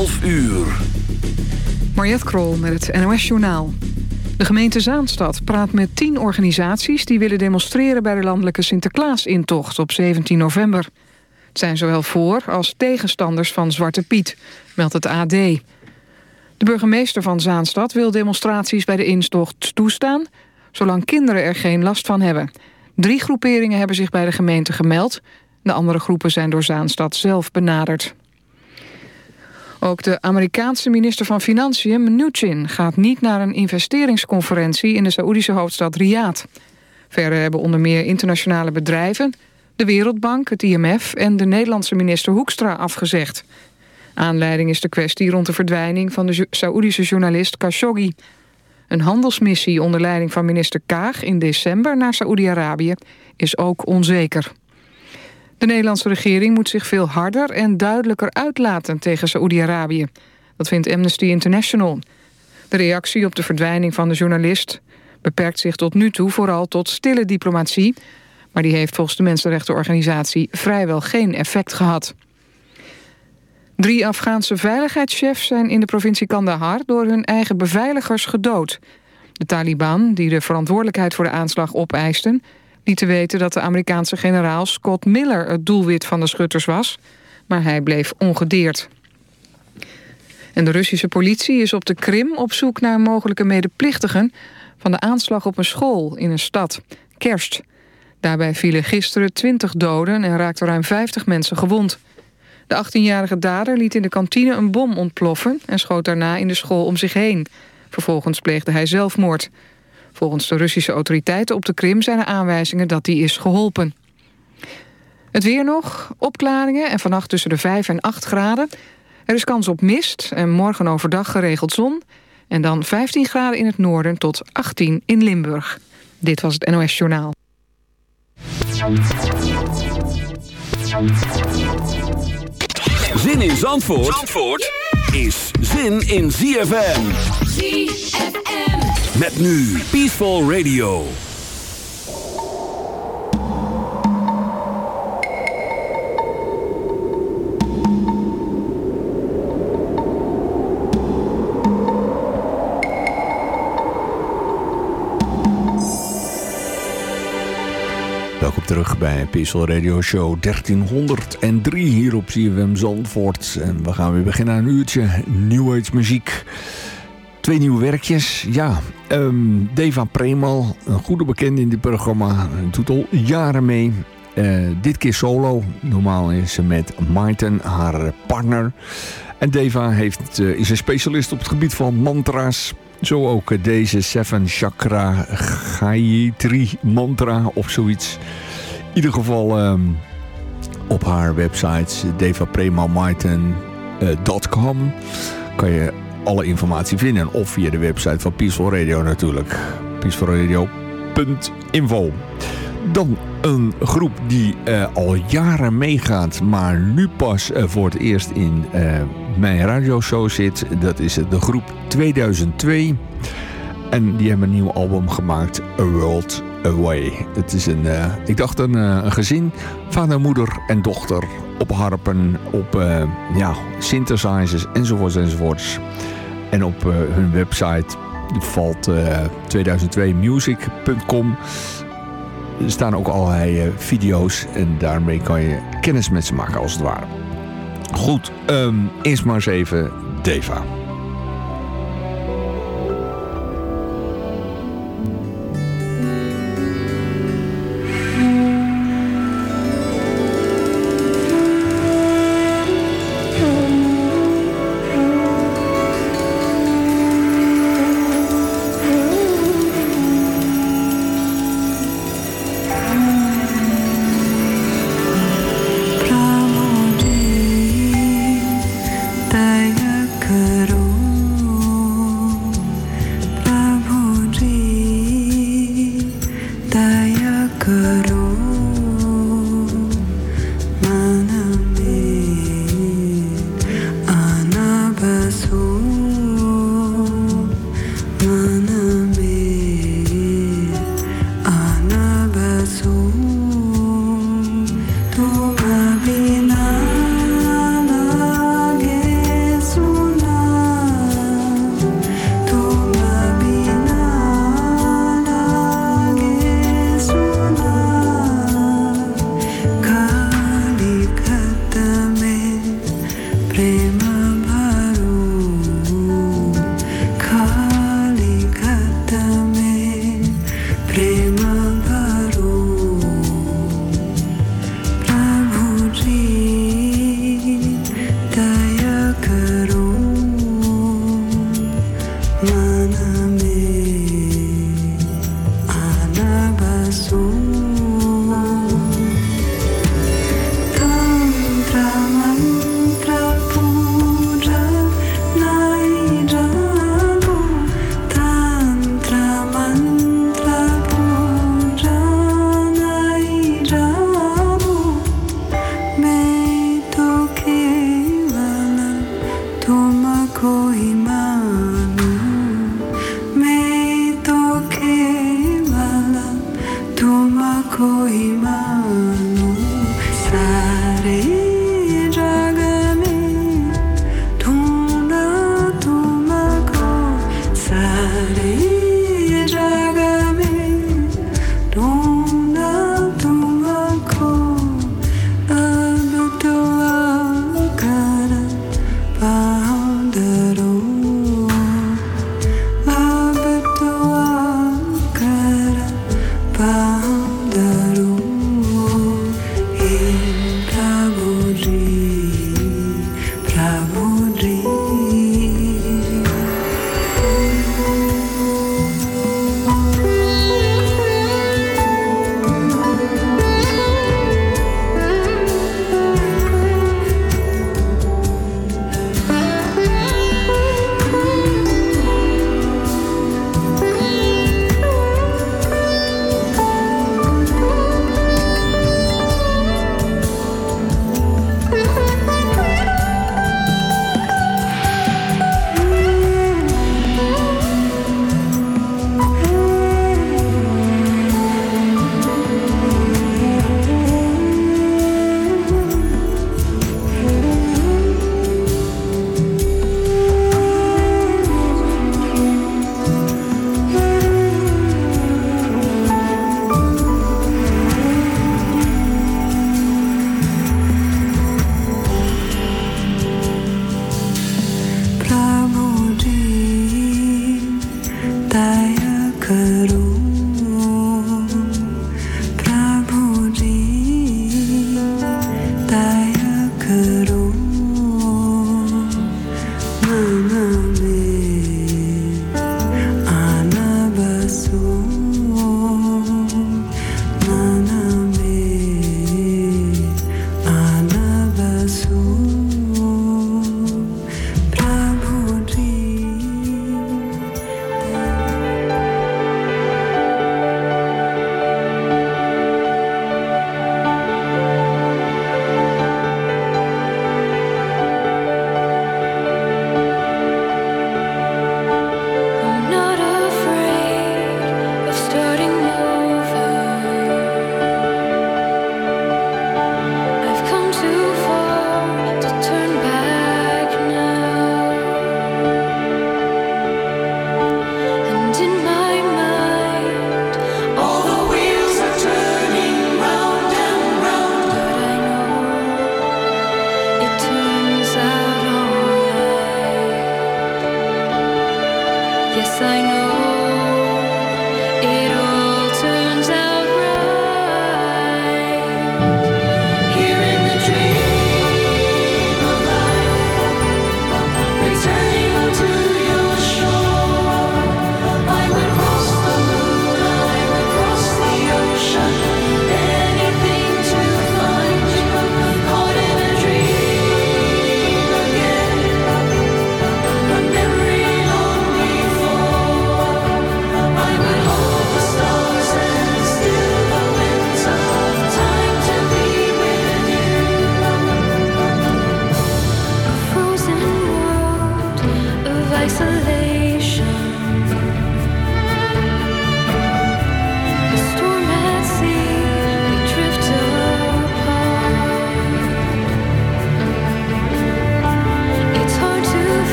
12 uur. Mariette Krol met het NOS Journaal. De gemeente Zaanstad praat met tien organisaties... die willen demonstreren bij de landelijke Sinterklaasintocht op 17 november. Het zijn zowel voor- als tegenstanders van Zwarte Piet, meldt het AD. De burgemeester van Zaanstad wil demonstraties bij de intocht toestaan... zolang kinderen er geen last van hebben. Drie groeperingen hebben zich bij de gemeente gemeld... De andere groepen zijn door Zaanstad zelf benaderd. Ook de Amerikaanse minister van Financiën, Mnuchin... gaat niet naar een investeringsconferentie in de Saoedische hoofdstad Riyadh. Verder hebben onder meer internationale bedrijven... de Wereldbank, het IMF en de Nederlandse minister Hoekstra afgezegd. Aanleiding is de kwestie rond de verdwijning van de Saoedische journalist Khashoggi. Een handelsmissie onder leiding van minister Kaag in december naar Saoedi-Arabië is ook onzeker. De Nederlandse regering moet zich veel harder en duidelijker uitlaten tegen Saoedi-Arabië. Dat vindt Amnesty International. De reactie op de verdwijning van de journalist beperkt zich tot nu toe vooral tot stille diplomatie, maar die heeft volgens de Mensenrechtenorganisatie vrijwel geen effect gehad. Drie Afghaanse veiligheidschefs zijn in de provincie Kandahar door hun eigen beveiligers gedood. De Taliban, die de verantwoordelijkheid voor de aanslag opeisten, liet te weten dat de Amerikaanse generaal Scott Miller het doelwit van de schutters was, maar hij bleef ongedeerd. En de Russische politie is op de Krim op zoek naar mogelijke medeplichtigen van de aanslag op een school in een stad, Kerst. Daarbij vielen gisteren 20 doden en raakten ruim 50 mensen gewond. De 18-jarige dader liet in de kantine een bom ontploffen en schoot daarna in de school om zich heen. Vervolgens pleegde hij zelfmoord. Volgens de Russische autoriteiten op de Krim zijn er aanwijzingen dat die is geholpen. Het weer nog, opklaringen en vannacht tussen de 5 en 8 graden. Er is kans op mist en morgen overdag geregeld zon. En dan 15 graden in het noorden tot 18 in Limburg. Dit was het NOS Journaal. Zin in Zandvoort, Zandvoort is zin in ZFM. ZFM. Met nu Peaceful Radio. Welkom terug bij Peaceful Radio Show 1303 hier op CFM Zandvoort. En we gaan weer beginnen aan een uurtje New Age muziek. Twee nieuwe werkjes. Ja, um, Deva Premal, een goede bekende in dit programma. Doet al jaren mee. Uh, dit keer solo. Normaal is ze met Maiten, haar partner. En Deva heeft, uh, is een specialist op het gebied van mantra's. Zo ook deze Seven Chakra Gayatri mantra of zoiets. In ieder geval um, op haar website devapremalmaiten.com kan je alle informatie vinden. Of via de website van Peaceful Radio natuurlijk. peacefulradio.info Dan een groep die uh, al jaren meegaat, maar nu pas uh, voor het eerst in uh, mijn radioshow zit. Dat is de groep 2002. En die hebben een nieuw album gemaakt, A World Away. Het is een, ik dacht een, een gezin, vader, moeder en dochter op harpen, op ja, synthesizers enzovoorts enzovoorts. En op hun website valt 2002music.com er staan ook allerlei uh, video's en daarmee kan je kennis met ze maken als het ware. Goed, um, eerst maar eens even Deva. soon.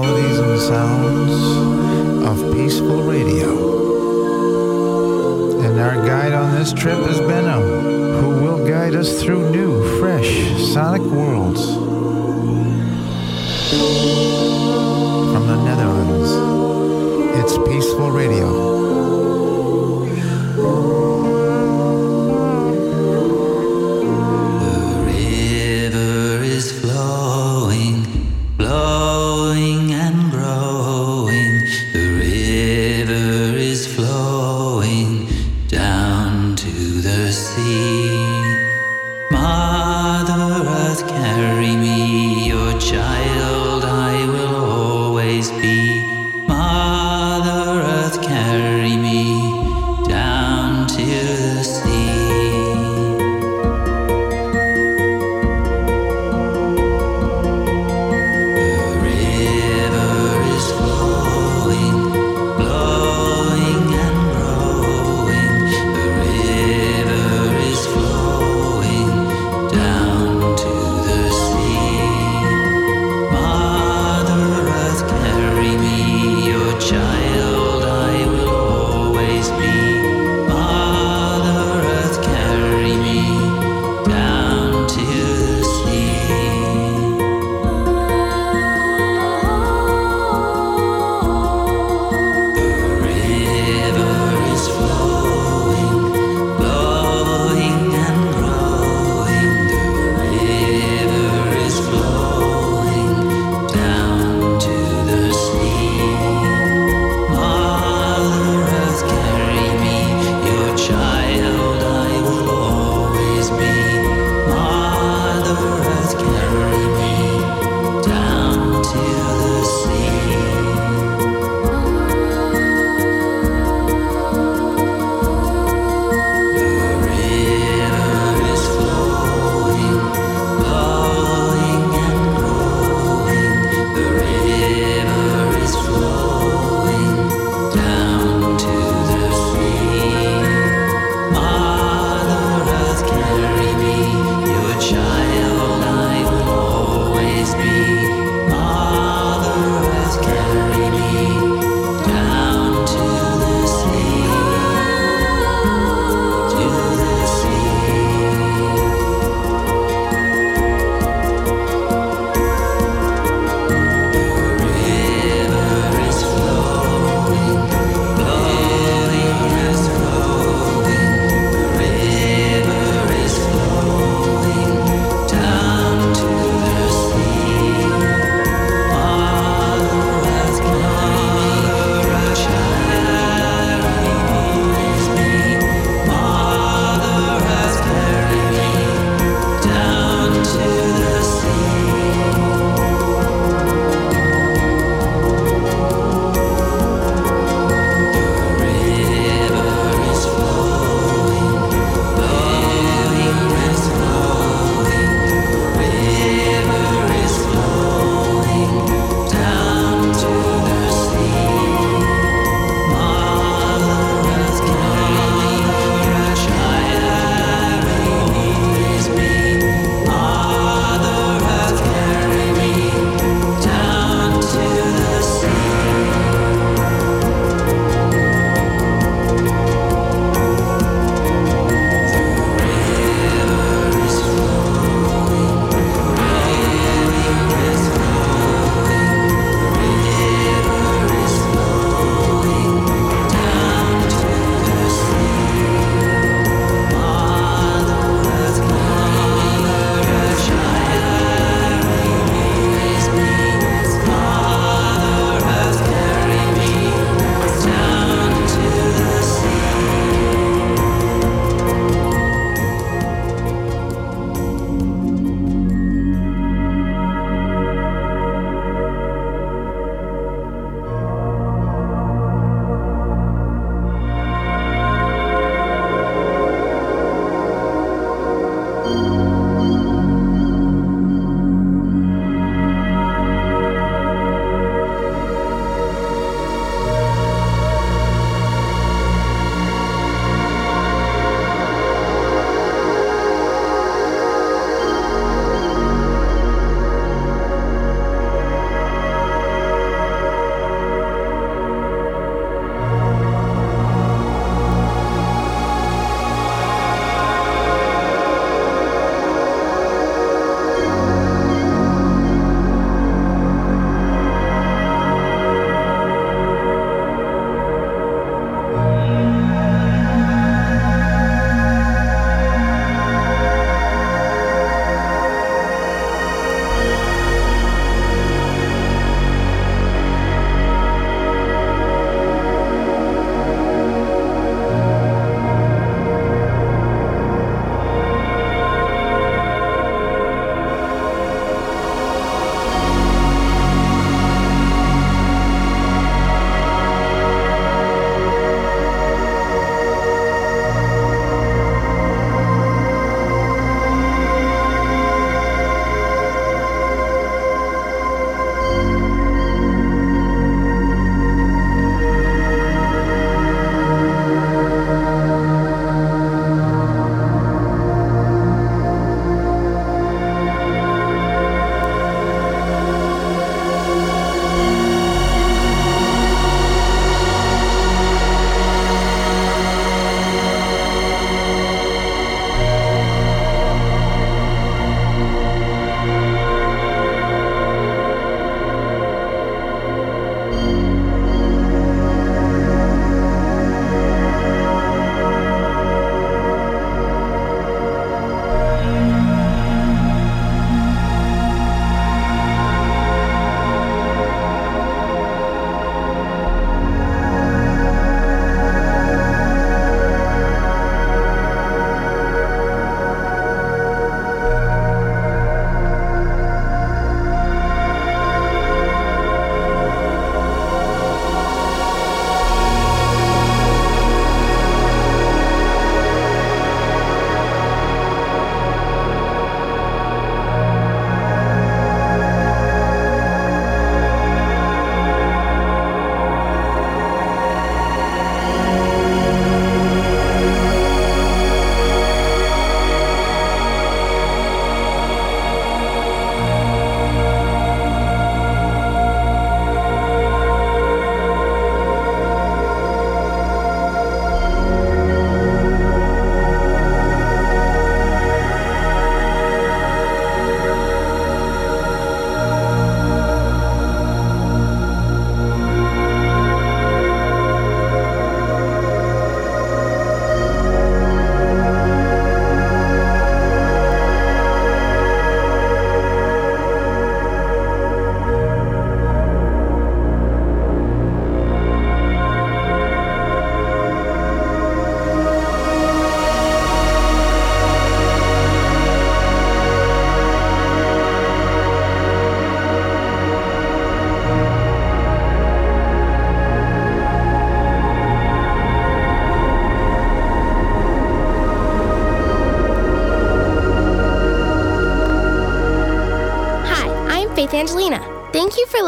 Melodies and sounds down to the sea. Mother Earth carry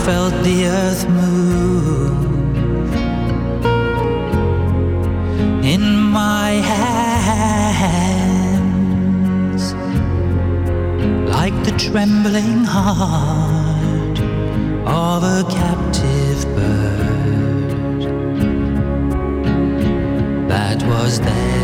Felt the earth move. In my hands like the trembling heart of a captive bird that was there